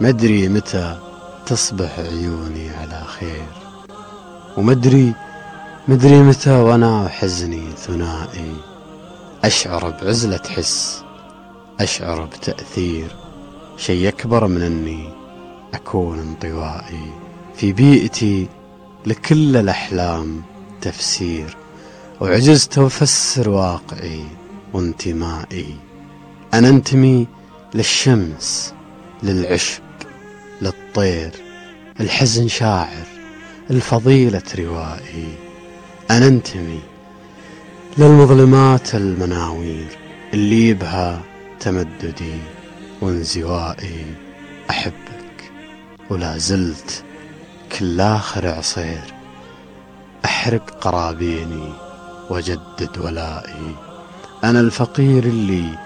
مدري متى تصبح عيوني على خير. ومدري مدري متى وأنا وحزني ثنائي. أشعر بعزلة حس أشعر بتأثير. شي أكبر من أني أكون انطوائي. في بيئتي لكل الأحلام تفسير. وعجزت افسر واقعي وانتمائي. أنا أنتمي للشمس للعشب للطير الحزن شاعر الفضيلة روائي. أنا أنتمي للمظلمات المناوير اللي بها تمددي وانزوائي. أحبك ولا زلت كل آخر عصير. أحرق قرابيني وجدد ولائي. أنا الفقير اللي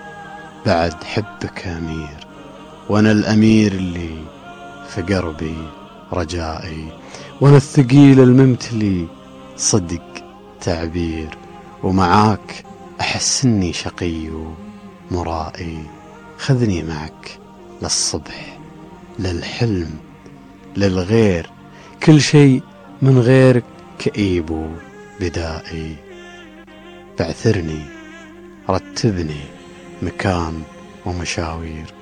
بعد حبك أمير وأنا الأمير اللي في قربي رجائي وأنا الثقيل الممتلي صدق تعبير ومعاك أحس إني شقي مرائي. خذني معك للصبح للحلم للغير كل شيء من غيرك كئيب بدائي. بعثرني رتبني مكان ومشاوير.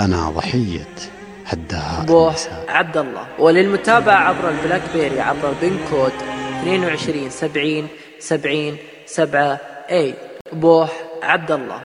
أنا ضحية هالدهاء بوح عبد الله وللمتابعة عبر ال BlackBerry عبر ال PIN code 22 70 70 7 اي بوح عبد الله